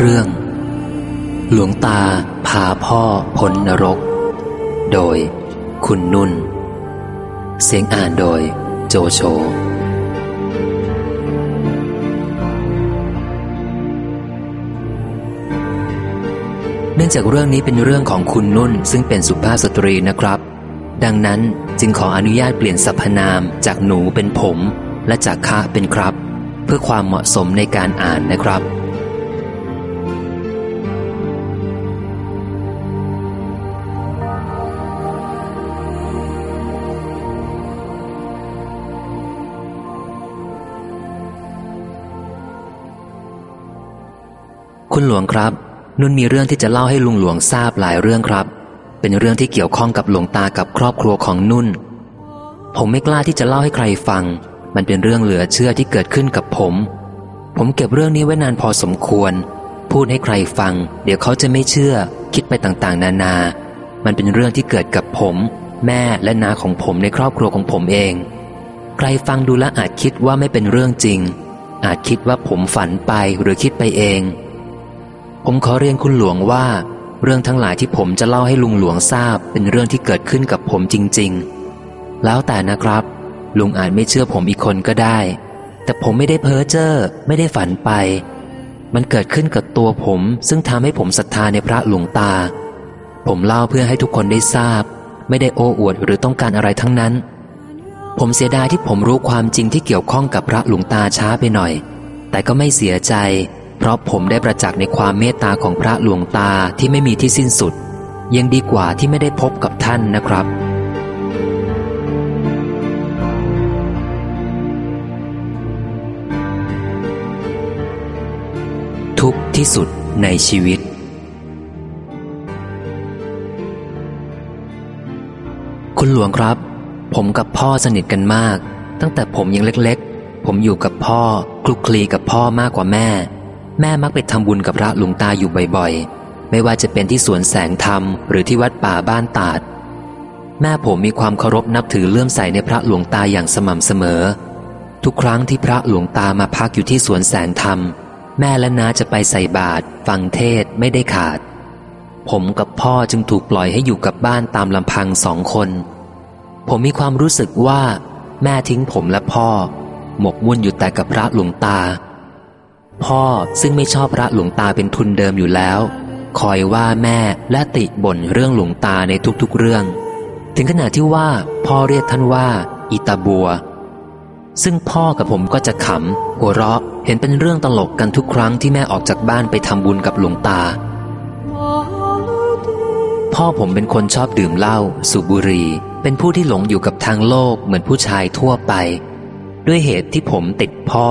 เรื่อง หลวงตาพาพ่อพ้นนรก โดยคุณนุ่น เสียงอ่านโดยโจโฉเนื่องจากเรื่องนี้เป็นเรื่องของคุณนุ่นซึ่งเป็นสุภาพสตรีนะครับ ดังนั้นจึงขออนุญาตเปลี่ยนสรรพนามจากหนูเป็นผม และจากคะเป็นครับ เพื่อความเหมาะสมในการอ่านนะครับ คุณหลวงครับ นุ่นมีเรื่องที่จะเล่าให้ลุงหลวงทราบหลายเรื่องครับ เป็นเรื่องที่เกี่ยวข้องกับหลวงตากับครอบครัวของนุ่น ผมไม่กล้าที่จะเล่าให้ใครฟัง มันเป็นเรื่องเหลือเชื่อที่เกิดขึ้นกับผม ผมเก็บเรื่องนี้ไว้นานพอสมควร พูดให้ใครฟัง เดี๋ยวเขาจะไม่เชื่อ คิดไปต่างๆ นานา มันเป็นเรื่องที่เกิดกับผม แม่และนาของผมในครอบครัวของผมเอง ใครฟังดูแลวอาจคิดว่าไม่เป็นเรื่องจริง อาจคิดว่าผมฝันไปหรือคิดไปเอง ผมขอเรียนคุณหลวงว่า เรื่องทั้งหลายที่ผมจะเล่าให้ลุงหลวงทราบ เป็นเรื่องที่เกิดขึ้นกับผมจริง ๆ แล้วแต่นะครับ ลุงอาจไม่เชื่อผมอีกคนก็ได้ แต่ผมไม่ได้เพ้อเจ้อไม่ได้ฝันไป มันเกิดขึ้นกับตัวผม ซึ่งทำให้ผมศรัทธาในพระหลวงตา ผมเล่าเพื่อให้ทุกคนได้ทราบ ไม่ได้โอ้อวดหรือต้องการอะไรทั้งนั้น ผมเสียดายที่ผมรู้ความจริงที่เกี่ยวข้องกับพระหลวงตาช้าไปหน่อย แต่ก็ไม่เสียใจ ราะผมได้ประจักษ์ในความเมตตาของพระหลวงตาที่ไม่มีที่สิ้นสุด ยังดีกว่าที่ไม่ได้พบกับท่านนะครับ ทุกที่สุดในชีวิต คุณหลวงครับ ผมกับพ่อสนิทกันมาก ตั้งแต่ผมยังเล็กๆ ผมอยู่กับพ่อคลุกคลีกับพ่อมากกว่าแม่ แม่มักไปทำบุญกับพระหลวงตาอยู่บ่อยๆ ไม่ว่าจะเป็นที่สวนแสงธรรมหรือที่วัดป่าบ้านตาด แม่ผมมีความเคารพนับถือเลื่อมใสในพระหลวงตาอย่างสม่ำเสมอ ทุกครั้งที่พระหลวงตามาพักอยู่ที่สวนแสงธรรม แม่และน้าจะไปใส่บาตรฟังเทศไม่ได้ขาด ผมกับพ่อจึงถูกปล่อยให้อยู่กับบ้านตามลำพังสองคน ผมมีความรู้สึกว่า แม่ทิ้งผมและพ่อ หมกมุ่นอยู่แต่กับพระหลวงตา พ่อซึ่งไม่ชอบพระหลวงตาเป็นทุนเดิมอยู่แล้ว คอยว่าแม่และติบ่นเรื่องหลวงตาในทุกๆเรื่อง ถึงขนาดที่ว่าพ่อเรียกท่านว่า อิตาบัว ซึ่งพ่อกับผมก็จะขำหัวเราะเห็นเป็นเรื่องตลกกันทุกครั้งที่แม่ออกจากบ้านไปทำบุญกับหลวงตา พ่อผมเป็นคนชอบดื่มเหล้าสูบบุหรี่เป็นผู้ที่หลงอยู่กับทางโลกเหมือนผู้ชายทั่วไป ด้วยเหตุที่ผมติดพ่อ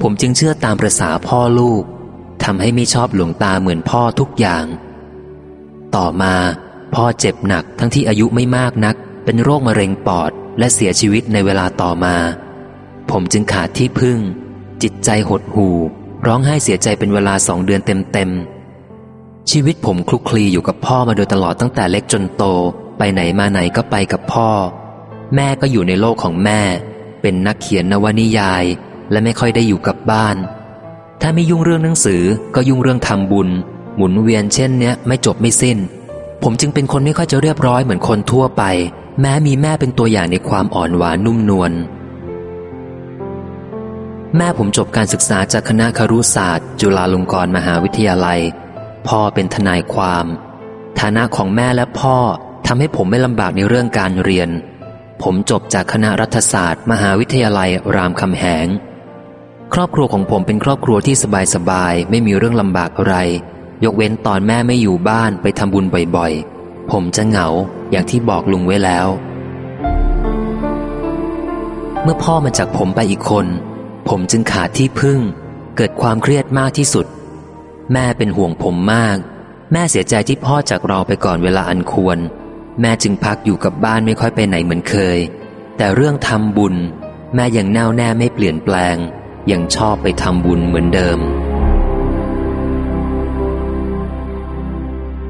ผมจึงเชื่อตามประษาพ่อลูกทำให้ไม่ชอบหลวงตาเหมือนพ่อทุกอย่าง ต่อมาพ่อเจ็บหนักทั้งที่อายุไม่มากนัก เป็นโรคมะเร็งปอดและเสียชีวิตในเวลาต่อมา ผมจึงขาดที่พึ่ง จิตใจหดหู่ ร้องไห้เสียใจเป็นเวลาสองเดือนเต็มๆ ชีวิตผมคลุกคลีอยู่กับพ่อมาโดยตลอดตั้งแต่เล็กจนโต ไปไหนมาไหนก็ไปกับพ่อ แม่ก็อยู่ในโลกของแม่ เป็นนักเขียนนวนิยาย และไม่ค่อยได้อยู่กับบ้าน ถ้าไม่ยุ่งเรื่องหนังสือก็ยุ่งเรื่องทำบุญ หมุนเวียนเช่นเนี้ยไม่จบไม่สิ้น ผมจึงเป็นคนไม่ค่อยจะเรียบร้อยเหมือนคนทั่วไป แม้มีแม่เป็นตัวอย่างในความอ่อนหวานนุ่มนวลแม่ผมจบการศึกษาจากคณะครุศาสตร์ จุฬาลงกรณ์มหาวิทยาลัย พ่อเป็นทนายความ ฐานะของแม่และพ่อทำให้ผมไม่ลำบากในเรื่องการเรียน ผมจบจากคณะรัฐศาสตร์ มหาวิทยาลัยรามคำแหง ครอบครัวของผมเป็นครอบครัวที่สบายๆ ไม่มีเรื่องลำบากอะไร ยกเว้นตอนแม่ไม่อยู่บ้านไปทำบุญบ่อยๆ ผมจะเหงาอย่างที่บอกลุงไว้แล้ว เมื่อพ่อมาจากผมไปอีกคน ผมจึงขาดที่พึ่ง เกิดความเครียดมากที่สุด แม่เป็นห่วงผมมาก แม่เสียใจที่พ่อจากเราไปก่อนเวลาอันควร แม่จึงพักอยู่กับบ้านไม่ค่อยไปไหนเหมือนเคย แต่เรื่องทำบุญ แม่ยังแน่วแน่ไม่เปลี่ยนแปลง ยังชอบไปทำบุญเหมือนเดิม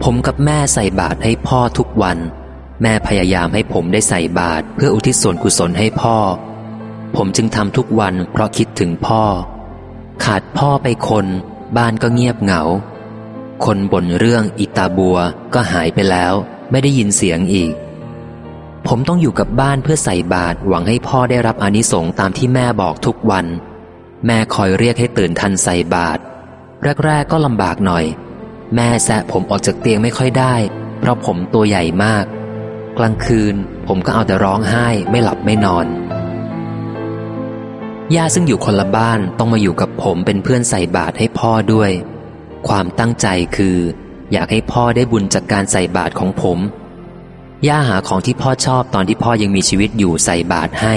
ผมกับแม่ใส่บาตรให้พ่อทุกวัน แม่พยายามให้ผมได้ใส่บาตรเพื่ออุทิศส่วนกุศลให้พ่อ ผมจึงทำทุกวันเพราะคิดถึงพ่อ ขาดพ่อไปคนบ้านก็เงียบเหงา คนบ่นเรื่องอิตาบัวก็หายไปแล้ว ไม่ได้ยินเสียงอีก ผมต้องอยู่กับบ้านเพื่อใส่บาตรหวังให้พ่อได้รับอนิสงส์ตามที่แม่บอกทุกวัน แม่คอยเรียกให้ตื่นทันใส่บาตรแรก ๆ ก็ลำบากหน่อย แม่แซะผมออกจากเตียงไม่ค่อยได้ เพราะผมตัวใหญ่มาก กลางคืนผมก็เอาแต่ร้องไห้ไม่หลับไม่นอน ย่าซึ่งอยู่คนละบ้านต้องมาอยู่กับผมเป็นเพื่อนใส่บาตรให้พ่อด้วย ความตั้งใจคือ อยากให้พ่อได้บุญจากการใส่บาตรของผม ย่าหาของที่พ่อชอบตอนที่พ่อยังมีชีวิตอยู่ใส่บาตรให้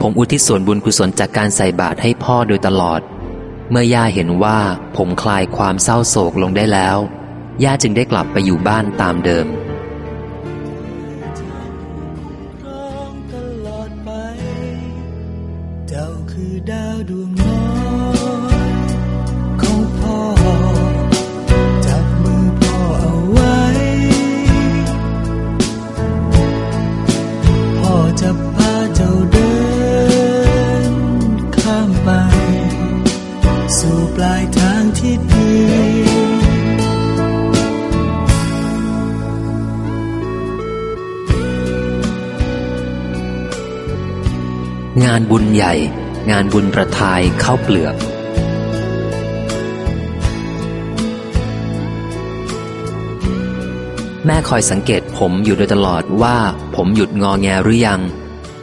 ผมอุทิศส่วนบุญกุศลจากการใส่บาตรให้พ่อโดยตลอด เมื่อย่าเห็นว่าผมคลายความเศร้าโศกลงได้แล้ว ย่าจึงได้กลับไปอยู่บ้านตามเดิม งานบุญใหญ่ งานบุญประทายเข้าเปลือก แม่คอยสังเกตผมอยู่โดยตลอดว่าผมหยุดงอแงหรือยัง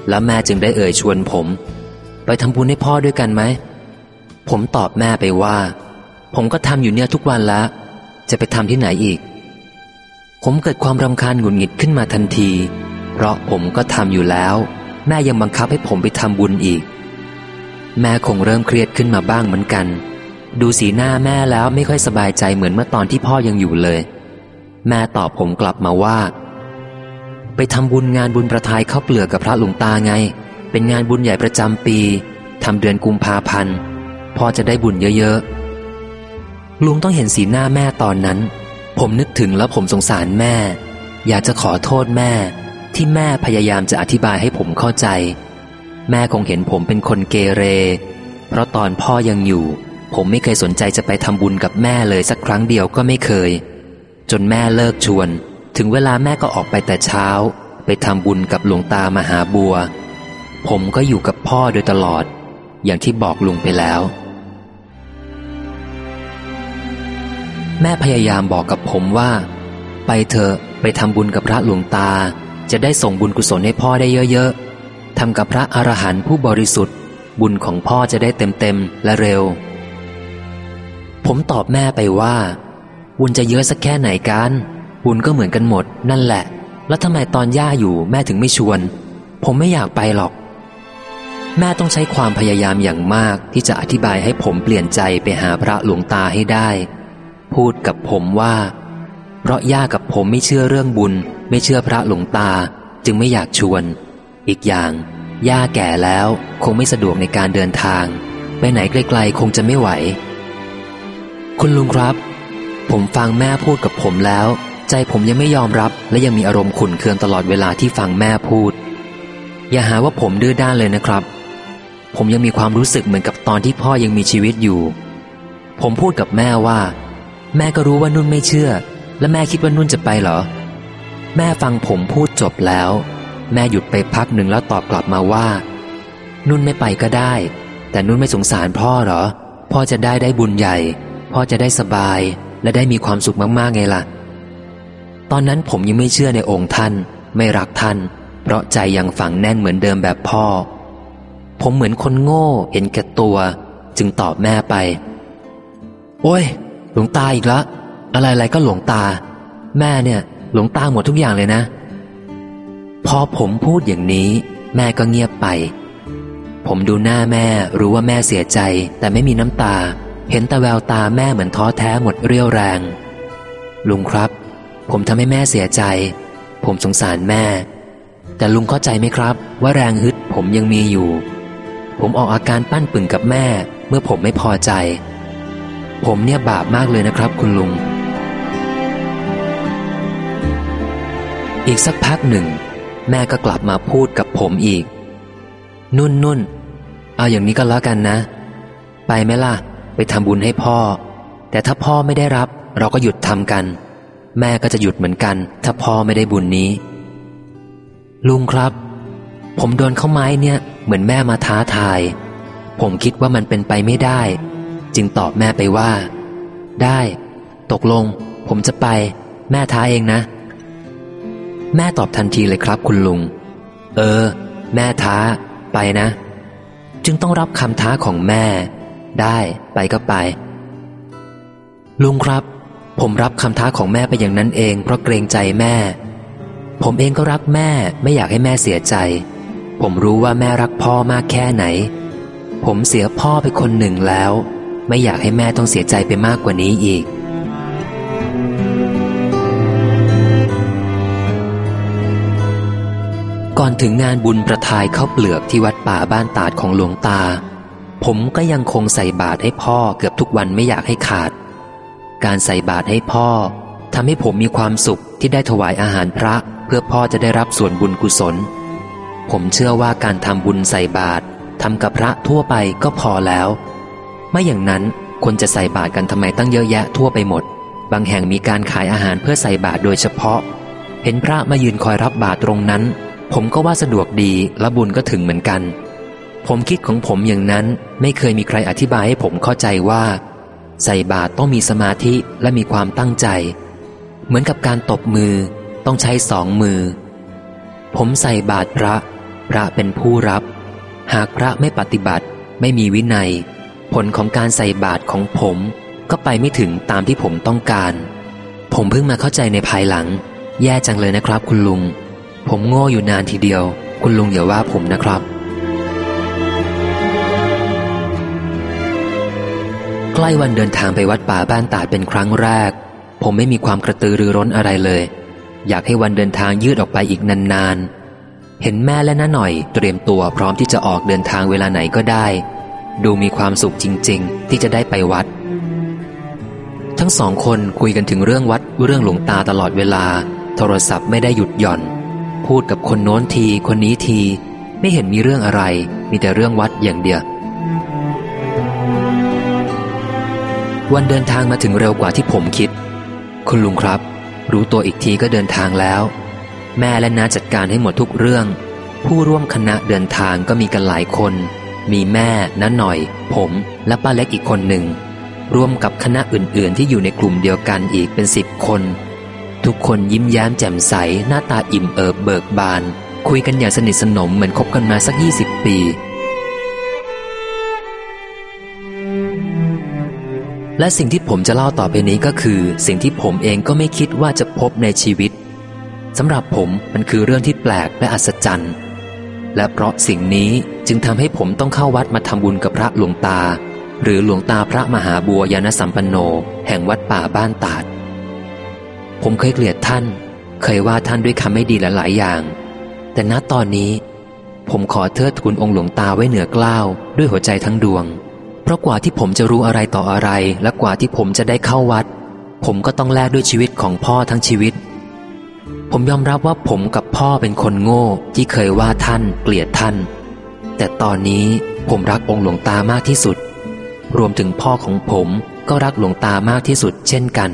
แล้วแม่จึงได้เอ่ยชวนผม ไปทำบุญให้พ่อด้วยกันไหม ผมตอบแม่ไปว่า ผมก็ทำอยู่เนี่ยทุกวันแล้วจะไปทำที่ไหนอีก ผมเกิดความรำคาญหงุดหงิดขึ้นมาทันที เพราะผมก็ทำอยู่แล้ว แม่ยังบังคับให้ผมไปทำบุญอีก แม่คงเริ่มเครียดขึ้นมาบ้างเหมือนกัน ดูสีหน้าแม่แล้วไม่ค่อยสบายใจเหมือนเมื่อตอนที่พ่อยังอยู่เลย แม่ตอบผมกลับมาว่า ไปทำบุญงานบุญประทายข้าวเปลือกกับพระหลวงตาไง เป็นงานบุญใหญ่ประจำปีทำเดือนกุมภาพันธ์พ่อจะได้บุญเยอะๆลุงต้องเห็นสีหน้าแม่ตอนนั้น ผมนึกถึงแล้วผมสงสารแม่ อยากจะขอโทษแม่ ที่แม่พยายามจะอธิบายให้ผมเข้าใจ แม่คงเห็นผมเป็นคนเกเร เพราะตอนพ่อยังอยู่ ผมไม่เคยสนใจจะไปทำบุญกับแม่เลยสักครั้งเดียวก็ไม่เคย จนแม่เลิกชวน ถึงเวลาแม่ก็ออกไปแต่เช้า ไปทำบุญกับหลวงตามหาบัว ผมก็อยู่กับพ่อโดยตลอด อย่างที่บอกลุงไปแล้ว แม่พยายามบอกกับผมว่า ไปเถอะไปทำบุญกับพระหลวงตา จะได้ส่งบุญกุศลให้พ่อได้เยอะๆทำกับพระอรหันต์ผู้บริสุทธิ์ บุญของพ่อจะได้เต็มๆและเร็ว ผมตอบแม่ไปว่า บุญจะเยอะสักแค่ไหนกัน บุญก็เหมือนกันหมด นั่นแหละ แล้วทำไมตอนย่าอยู่แม่ถึงไม่ชวน ผมไม่อยากไปหรอก แม่ต้องใช้ความพยายามอย่างมากที่จะอธิบายให้ผมเปลี่ยนใจไปหาพระหลวงตาให้ได้ พูดกับผมว่า เพราะย่ากับผมไม่เชื่อเรื่องบุญ ไม่เชื่อพระหลวงตาจึงไม่อยากชวน อีกอย่าง ย่าแก่แล้วคงไม่สะดวกในการเดินทาง ไปไหนไกลๆ คงจะไม่ไหว คุณลุงครับ ผมฟังแม่พูดกับผมแล้ว ใจผมยังไม่ยอมรับ และยังมีอารมณ์ขุ่นเคืองตลอดเวลาที่ฟังแม่พูด อย่าหาว่าผมดื้อด้านเลยนะครับ ผมยังมีความรู้สึกเหมือนกับตอนที่พ่อยังมีชีวิตอยู่ ผมพูดกับแม่ว่า แม่ก็รู้ว่านุ่นไม่เชื่อ และแม่คิดว่านุ่นจะไปเหรอ แม่ฟังผมพูดจบแล้ว แม่หยุดไปพักหนึ่งแล้วตอบกลับมาว่า นุ่นไม่ไปก็ได้ แต่นุ่นไม่สงสารพ่อเหรอ พ่อจะได้ได้บุญใหญ่ พ่อจะได้สบายและได้มีความสุขมากๆไงล่ะ ตอนนั้นผมยังไม่เชื่อในองค์ท่าน ไม่รักท่าน เพราะใจยังฝังแน่นเหมือนเดิมแบบพ่อ ผมเหมือนคนโง่เห็นแก่ตัว จึงตอบแม่ไป โอ้ย หลวงตาอีกละอะไรๆก็หลวงตา แม่เนี่ย หลวงตาหมดทุกอย่างเลยนะ พอผมพูดอย่างนี้ แม่ก็เงียบไป ผมดูหน้าแม่รู้ว่าแม่เสียใจ แต่ไม่มีน้ำตา เห็นแต่แววตาแม่เหมือนท้อแท้หมดเรี่ยวแรง ลุงครับ ผมทำให้แม่เสียใจ ผมสงสารแม่ แต่ลุงเข้าใจไหมครับ ว่าแรงฮึดผมยังมีอยู่ ผมออกอาการปั้นปึ่งกับแม่ เมื่อผมไม่พอใจ ผมเนี่ยบาปมากเลยนะครับ คุณลุง อีกสักพักหนึ่ง แม่ก็กลับมาพูดกับผมอีก นุ่นนุ่นเอาอย่างนี้ก็แล้วกันนะ ไปไหมล่ะ ไปทำบุญให้พ่อ แต่ถ้าพ่อไม่ได้รับ เราก็หยุดทำกัน แม่ก็จะหยุดเหมือนกัน ถ้าพ่อไม่ได้บุญนี้ ลุงครับ ผมโดนเข้าไม้เนี่ย เหมือนแม่มาท้าทาย ผมคิดว่ามันเป็นไปไม่ได้ จึงตอบแม่ไปว่า ได้ ตกลง ผมจะไป แม่ท้าเองนะ แม่ตอบทันทีเลยครับคุณลุง เออ แม่ท้า ไปนะ จึงต้องรับคำท้าของแม่ ได้ไปก็ไป ลุงครับ ผมรับคำท้าของแม่ไปอย่างนั้นเอง เพราะเกรงใจแม่ ผมเองก็รักแม่ไม่อยากให้แม่เสียใจ ผมรู้ว่าแม่รักพ่อมากแค่ไหน ผมเสียพ่อไปคนหนึ่งแล้ว ไม่อยากให้แม่ต้องเสียใจไปมากกว่านี้อีก ก่อนถึงงานบุญประทายข้าวเปลือกที่วัดป่าบ้านตาดของหลวงตา ผมก็ยังคงใส่บาตรให้พ่อเกือบทุกวันไม่อยากให้ขาด การใส่บาตรให้พ่อทำให้ผมมีความสุขที่ได้ถวายอาหารพระเพื่อพ่อจะได้รับส่วนบุญกุศล ผมเชื่อว่าการทำบุญใส่บาตรทำกับพระทั่วไปก็พอแล้ว ไม่อย่างนั้นคนจะใส่บาตรกันทำไมตั้งเยอะแยะทั่วไปหมด บางแห่งมีการขายอาหารเพื่อใส่บาตรโดยเฉพาะ เห็นพระมายืนคอยรับบาตรตรงนั้น ผมก็ว่าสะดวกดีและบุญก็ถึงเหมือนกัน ผมคิดของผมอย่างนั้นไม่เคยมีใครอธิบายให้ผมเข้าใจว่า ใส่บาตรต้องมีสมาธิและมีความตั้งใจ เหมือนกับการตบมือต้องใช้สองมือ ผมใส่บาตรพระ พระเป็นผู้รับ หากพระไม่ปฏิบัติไม่มีวินัย ผลของการใส่บาตรของผมก็ไปไม่ถึงตามที่ผมต้องการ ผมเพิ่งมาเข้าใจในภายหลัง แย่จังเลยนะครับคุณลุง ผมโง่อยู่นานทีเดียว คุณลุงอย่าว่าผมนะครับ ใกล้วันเดินทางไปวัดป่าบ้านตาดเป็นครั้งแรก ผมไม่มีความกระตือรือร้นอะไรเลย อยากให้วันเดินทางยืดออกไปอีกนานๆ เห็นแม่และน้าหน่อย เตรียมตัวพร้อมที่จะออกเดินทางเวลาไหนก็ได้ ดูมีความสุขจริง ๆ ที่จะได้ไปวัด ทั้งสองคนคุยกันถึงเรื่องวัดเรื่องหลวงตาตลอดเวลา โทรศัพท์ไม่ได้หยุดหย่อน พูดกับคนโน้นทีคนนี้ที ไม่เห็นมีเรื่องอะไร มีแต่เรื่องวัดอย่างเดียว วันเดินทางมาถึงเร็วกว่าที่ผมคิด คุณลุงครับ รู้ตัวอีกทีก็เดินทางแล้ว แม่และน้าจัดการให้หมดทุกเรื่อง ผู้ร่วมคณะเดินทางก็มีกันหลายคน มีแม่น้าหน่อย ผมและป้าเล็กอีกคนหนึ่งรวมกับคณะอื่นๆ ที่อยู่ในกลุ่มเดียวกันอีกเป็นสิบคน ทุกคนยิ้มแย้มแจ่มใส หน้าตาอิ่มเอิบเบิกบาน คุยกันอย่างสนิทสนมเหมือนคบกันมาสักยี่สิบปี และสิ่งที่ผมจะเล่าต่อไปนี้ก็คือ สิ่งที่ผมเองก็ไม่คิดว่าจะพบในชีวิตสำหรับผมมันคือเรื่องที่แปลกและอัศจรรย์ และเพราะสิ่งนี้จึงทำให้ผมต้องเข้าวัดมาทำบุญกับพระหลวงตา หรือหลวงตาพระมหาบัวยานสัมปันโน แห่งวัดป่าบ้านตาด ผมเคยเกลียดท่าน เคยว่าท่านด้วยคำไม่ดีหลายๆอย่าง แต่ณตอนนี้ ผมขอเทิดทูนองค์หลวงตาไว้เหนือกล้าวด้วยหัวใจทั้งดวง เพราะกว่าที่ผมจะรู้อะไรต่ออะไร และกว่าที่ผมจะได้เข้าวัด ผมก็ต้องแลกด้วยชีวิตของพ่อทั้งชีวิต ผมยอมรับว่าผมกับพ่อเป็นคนโง่ที่เคยว่าท่าน เกลียดท่าน แต่ตอนนี้ผมรักองค์หลวงตามากที่สุด รวมถึงพ่อของผมก็รักหลวงตามากที่สุดเช่นกัน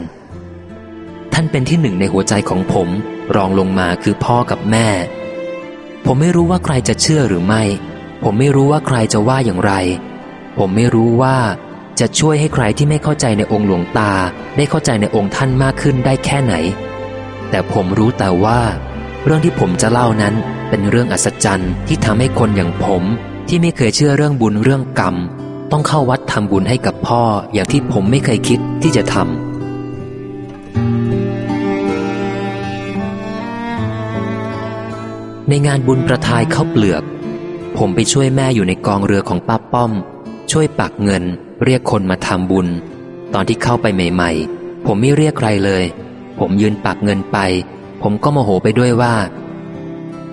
ท่านเป็นที่หนึ่งในหัวใจของผม รองลงมาคือพ่อกับแม่ ผมไม่รู้ว่าใครจะเชื่อหรือไม่ ผมไม่รู้ว่าใครจะว่าอย่างไร ผมไม่รู้ว่าจะช่วยให้ใครที่ไม่เข้าใจในองค์หลวงตา ได้เข้าใจในองค์ท่านมากขึ้นได้แค่ไหน แต่ผมรู้แต่ว่า เรื่องที่ผมจะเล่านั้นเป็นเรื่องอัศจรรย์ที่ทำให้คนอย่างผมที่ไม่เคยเชื่อเรื่องบุญเรื่องกรรม ต้องเข้าวัดทำบุญให้กับพ่ออย่างที่ผมไม่เคยคิดที่จะทำ ในงานบุญประทายข้าวเปลือก ผมไปช่วยแม่อยู่ในกองเรือของป้าป้อม ช่วยปักเงิน เรียกคนมาทำบุญ ตอนที่เข้าไปใหม่ ๆ ผมไม่เรียกใครเลย ผมยืนปักเงินไป ผมก็โมโหไปด้วยว่า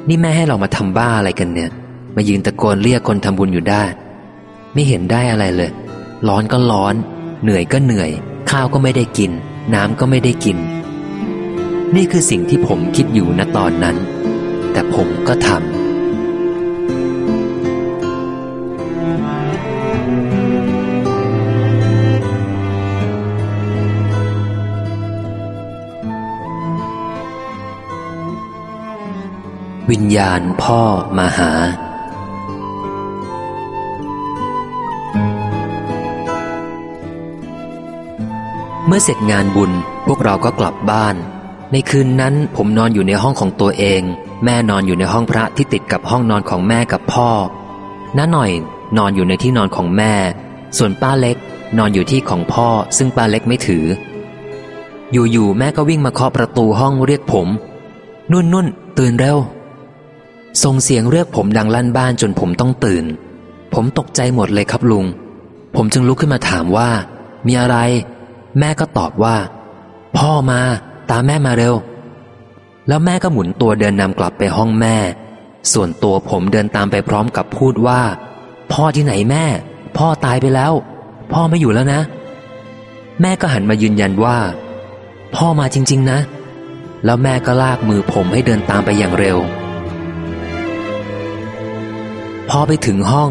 นี่แม่ให้เรามาทำบ้าอะไรกันเนี่ย มายืนตะโกนเรียกคนทำบุญอยู่ได้ ไม่เห็นได้อะไรเลย ร้อนก็ร้อน เหนื่อยก็เหนื่อย ข้าวก็ไม่ได้กิน น้ำก็ไม่ได้กิน นี่คือสิ่งที่ผมคิดอยู่ณตอนนั้น แต่ผมก็ทำวิญญาณพ่อมาหาเมื่อเสร็จงานบุญพวกเราก็กลับบ้าน ในคืนนั้นผมนอนอยู่ในห้องของตัวเอง แม่นอนอยู่ในห้องพระที่ติดกับห้องนอนของแม่กับพ่อน้าหน่อยนอนอยู่ในที่นอนของแม่ ส่วนป้าเล็กนอนอยู่ที่ของพ่อ ซึ่งป้าเล็กไม่ถือ อยู่ๆแม่ก็วิ่งมาเคาะประตูห้องเรียกผม นุ่นนุ่นตื่นเร็วส่งเสียงเรียกผมดังลั่นบ้านจนผมต้องตื่น ผมตกใจหมดเลยครับลุง ผมจึงลุกขึ้นมาถามว่า มีอะไร แม่ก็ตอบว่า พ่อมา ตามแม่มาเร็ว แล้วแม่ก็หมุนตัวเดินนำกลับไปห้องแม่ ส่วนตัวผมเดินตามไปพร้อมกับพูดว่า พ่อที่ไหนแม่ พ่อตายไปแล้ว พ่อไม่อยู่แล้วนะ แม่ก็หันมายืนยันว่า พ่อมาจริง ๆ นะ แล้วแม่ก็ลากมือผมให้เดินตามไปอย่างเร็ว พอไปถึงห้อง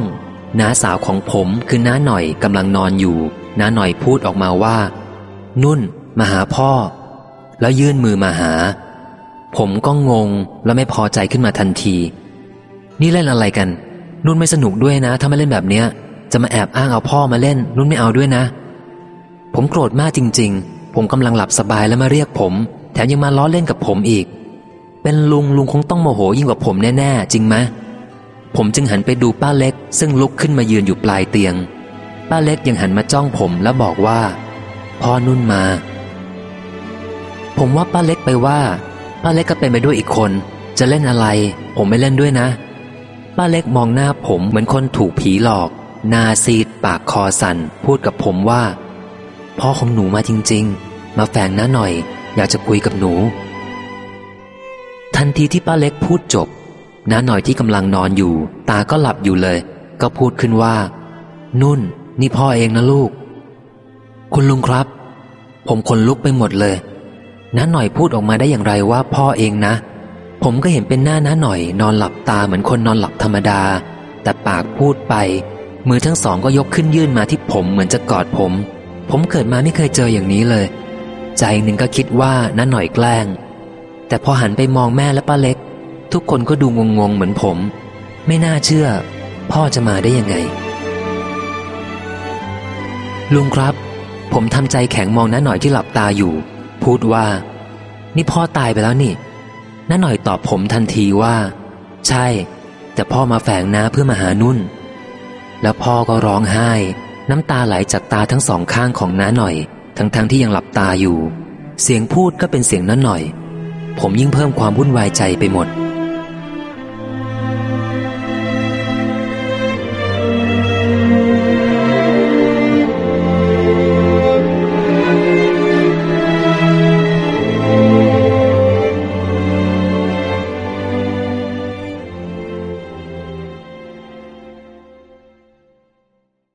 น้าสาวของผมคือน้าหน่อยกำลังนอนอยู่น้าหน่อยพูดออกมาว่า นุ่น มาหาพ่อ แล้วยื่นมือมาหา ผมก็งงแล้วไม่พอใจขึ้นมาทันที นี่เล่นอะไรกัน นุ่นไม่สนุกด้วยนะ ถ้าไมาเล่นแบบเนี้ย จะมาแอบอ้างเอาพ่อมาเล่น นุ่นไม่เอาด้วยนะ ผมโกรธมากจริง ๆ ผมกำลังหลับสบายแล้วมาเรียกผม แถมยังมาล้อเล่นกับผมอีก เป็นลุงลุงคงต้องโมโหยิ่งกว่าผมแน่ๆ จริงไหมผมจึงหันไปดูป้าเล็ก ซึ่งลุกขึ้นมายืนอยู่ปลายเตียง ป้าเล็กยังหันมาจ้องผมแล้วบอกว่า พ่อนุ่นมา ผมว่าป้าเล็กไปว่า ป้าเล็กก็เป็นไปด้วยอีกคน จะเล่นอะไร ผมไม่เล่นด้วยนะ ป้าเล็กมองหน้าผมเหมือนคนถูกผีหลอก หน้าซีดปากคอสั่น พูดกับผมว่า พ่อของหนูมาจริง ๆ มาแฝงน้าหน่อย อยากจะคุยกับหนู ทันทีที่ป้าเล็กพูดจบน้าหน่อยที่กำลังนอนอยู่ ตาก็หลับอยู่เลย ก็พูดขึ้นว่า นุ่น นี่พ่อเองนะลูก คุณลุงครับ ผมขนลุกไปหมดเลย น้าหน่อยพูดออกมาได้อย่างไรว่าพ่อเองนะ ผมก็เห็นเป็นหน้าน้าหน่อย นอนหลับตาเหมือนคนนอนหลับธรรมดา แต่ปากพูดไป มือทั้งสองก็ยกขึ้นยื่นมาที่ผมเหมือนจะกอดผม ผมเกิดมาไม่เคยเจออย่างนี้เลย ใจหนึ่งก็คิดว่าน้าหน่อยแกล้ง แต่พอหันไปมองแม่และป้าเล็ก ทุกคนก็ดูงงๆเหมือนผม ไม่น่าเชื่อ พ่อจะมาได้ยังไง ลุงครับ ผมทำใจแข็งมองน้าหน่อยที่หลับตาอยู่ พูดว่า นี่พ่อตายไปแล้วนี่น้าหน่อยตอบผมทันทีว่า ใช่ แต่พ่อมาแฝงน้าเพื่อมาหานุ่น แล้วพ่อก็ร้องไห้ น้ำตาไหลจากตาทั้งสองข้างของน้าหน่อย ทั้งๆทที่ยังหลับตาอยู่ เสียงพูดก็เป็นเสียงน้าหน่อย ผมยิ่งเพิ่มความวุ่นวายใจไปหมด